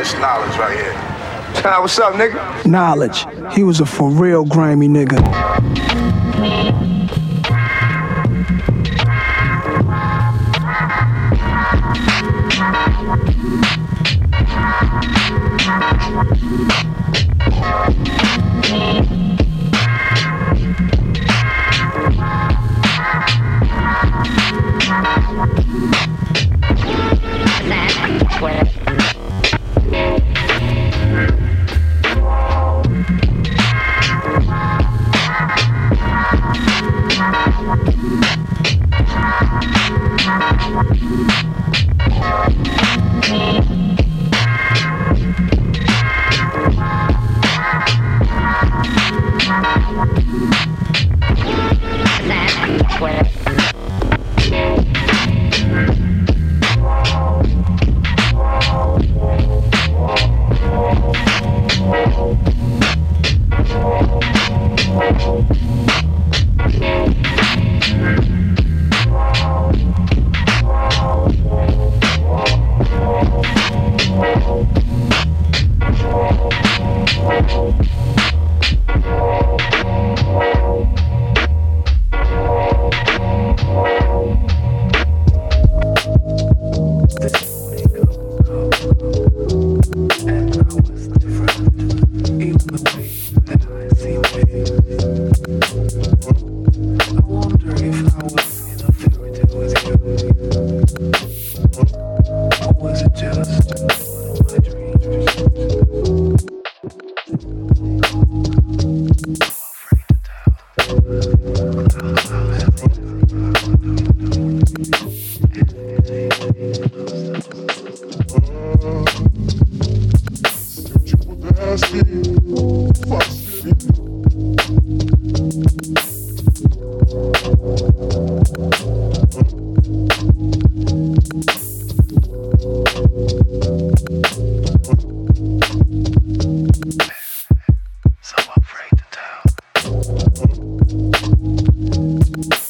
This knowledge right here. Child, what's up, nigga? Knowledge. He was a for real grimy nigga. planet. So afraid to tell. Peace.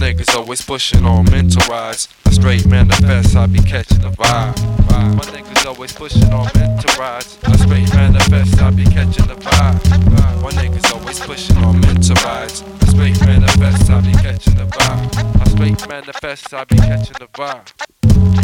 Niggas always pushing on mental rides. A straight manifest, I be catching the vibe. My niggas always pushing on mental rides. A straight manifest, I be catching the vibe. My niggas always pushing on mental rides straight manifest, I be catching the vibe. I straight manifest, I be catching the vibe.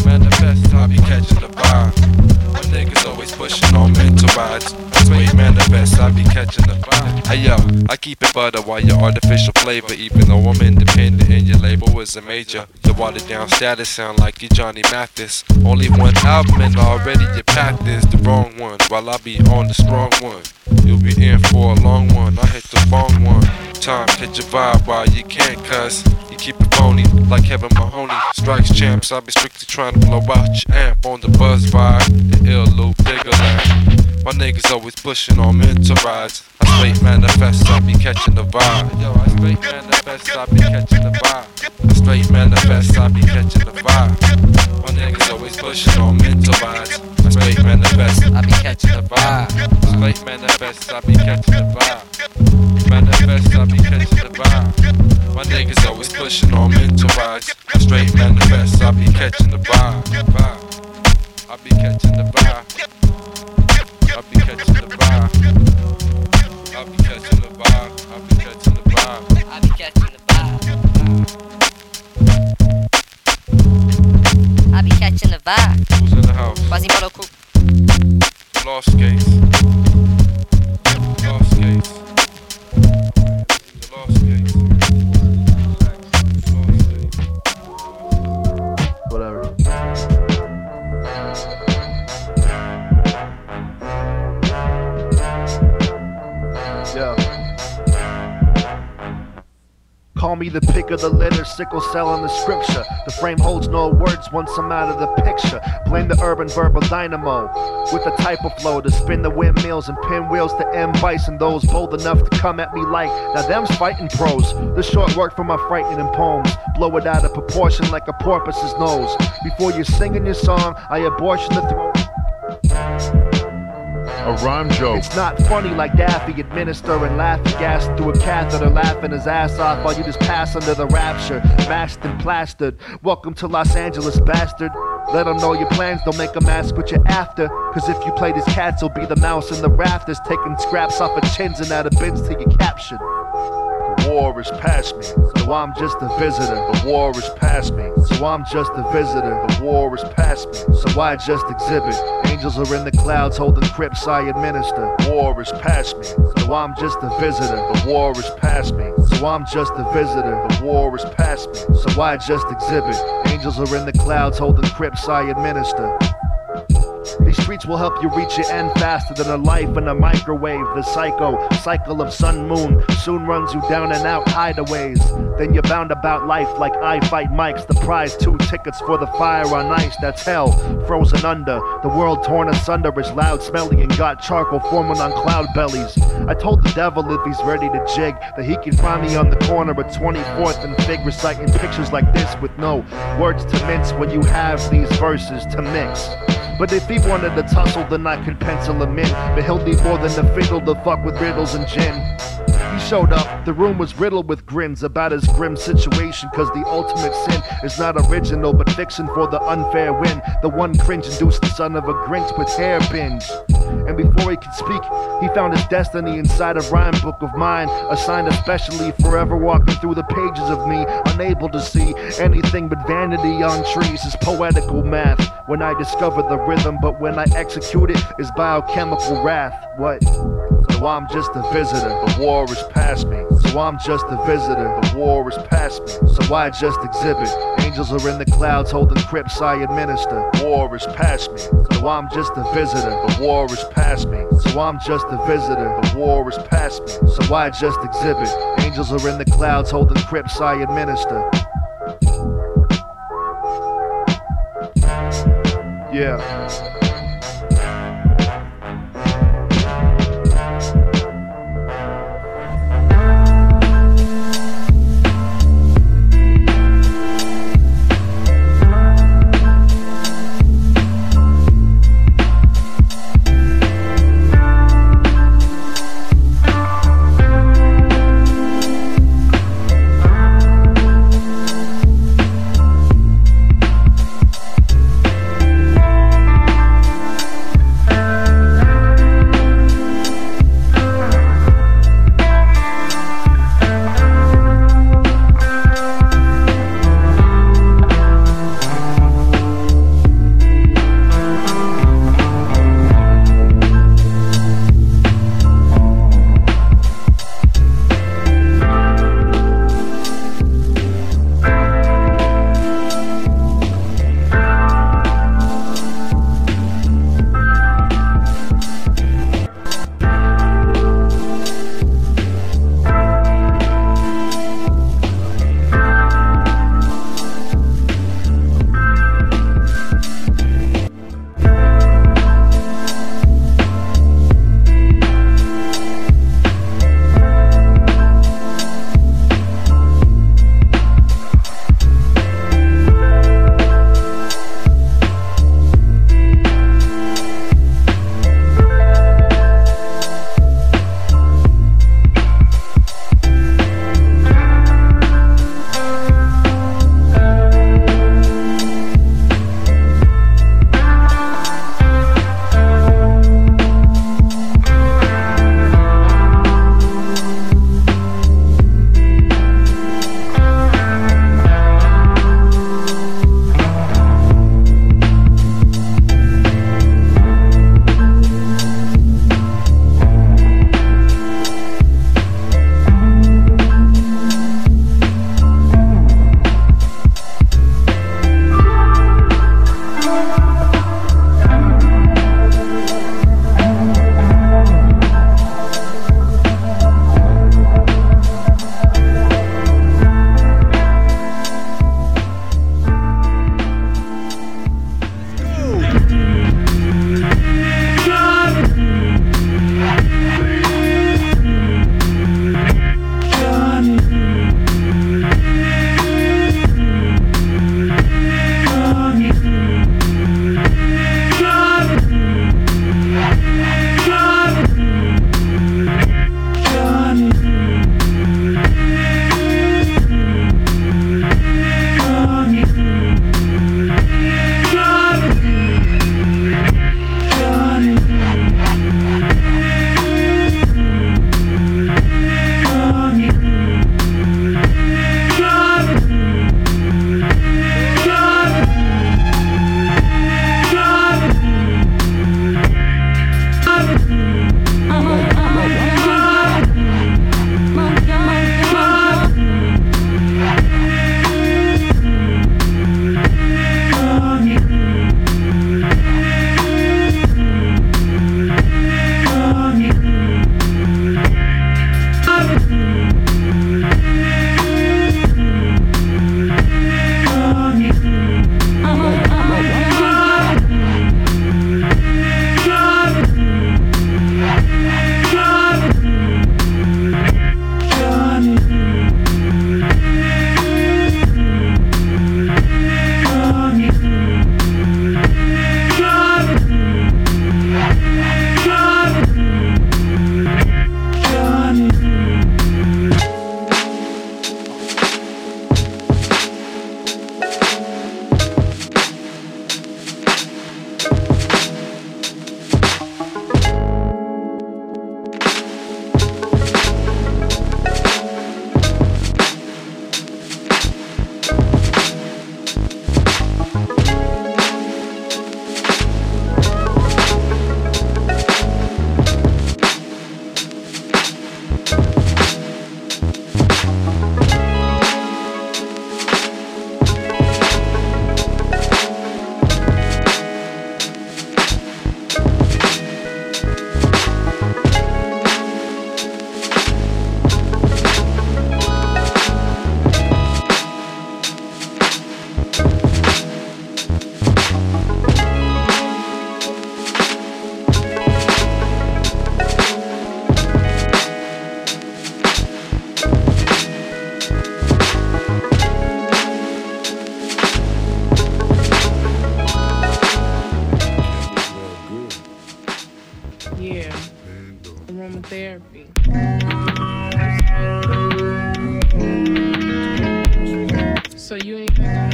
Manifest, I be catching the vibe. My niggas always pushing on mental rides. Straight manifest, I be catching the vibe. Hey yo, I keep it butter while your artificial flavor. Even though I'm independent and your label is a major. Your watered down status sound like you Johnny Mathis. Only one album and already your path is the wrong one. While I be on the strong one. You'll be in for a long one. I hit the wrong one. Time, catch your vibe while you can't cuss. You keep it phony like Kevin Mahoney. Strikes champs, I be strictly trying to blow out your amp on the buzz vibe. The ill loop, bigger land. My niggas always pushing on mental rides. I straight manifest, I be catching the vibe. Yo, I straight manifest, I be catching the vibe. I straight manifest, I be catching the vibe. My niggas always pushing on mental rides. Straight manifest, I be catching the vibe. Straight manifest, I be catching the vibe. Manifest, I be catching the vibe. My niggas always pushing on mental rise. Straight manifest, I be catching the vibe. vibe. I be catching the vibe. I be catching the vibe. I be catching Yeah. Call me the pick of the litter, sickle cell in the scripture. The frame holds no words once I'm out of the picture. Blame the urban verbal dynamo with the type of flow to spin the windmills and pinwheels to M. Bison. Those bold enough to come at me like now them's fighting pros. The short work for my frightening poems. Blow it out of proportion like a porpoise's nose. Before you're singing your song, I abortion the throat. A rhyme joke. It's not funny like Daffy administering laughing gas through a catheter, laughing his ass off while you just pass under the rapture. Masked and plastered. Welcome to Los Angeles, bastard. Let them know your plans, don't make them ask what you're after. Cause if you play these cats, you'll be the mouse in the rafters, taking scraps off of chins and out of bins till you captured. War is past me, so I'm just a visitor. The war is past me, so I'm just a visitor. The war is past me, so I just exhibit. Angels are in the clouds holding crypts I administer. War is past me, so I'm just a visitor. The war is past me, so I'm just a visitor. The war is past me, so I just exhibit. Angels are in the clouds holding crypts I administer. These streets will help you reach your end faster than a life in a microwave. The psycho cycle of sun moon soon runs you down and out hideaways. Then you're bound about life like I fight Mike's. The prize two tickets for the fire on ice. That's hell frozen under. The world torn asunder is loud, smelly, and got charcoal forming on cloud bellies. I told the devil if he's ready to jig that he can find me on the corner of 24th and Fig reciting pictures like this with no words to mince when you have these verses to mix. But if he wanted to tussle, then I could pencil him in. But he'll need more than the fiddle to fuck with riddles and gin. He showed up, the room was riddled with grins about his grim situation. Cause the ultimate sin is not original, but fiction for the unfair win. The one cringe induced the son of a Grinch with hairpins. And before he could speak, he found his destiny inside a rhyme book of mine, assigned especially forever walking through the pages of me, unable to see anything but vanity on trees. Is poetical math when I discover the rhythm, but when I execute it, is biochemical wrath. What? So I'm just a visitor, the war is past me. So I'm just a visitor, the war is past me. So I just exhibit. Angels are in the clouds holding crypts I administer. War is past me. So I'm just a visitor, the war is past me. So I'm just a visitor, the war is past me. So I just exhibit. Angels are in the clouds holding crypts I administer. Yeah.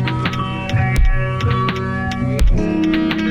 Ain't I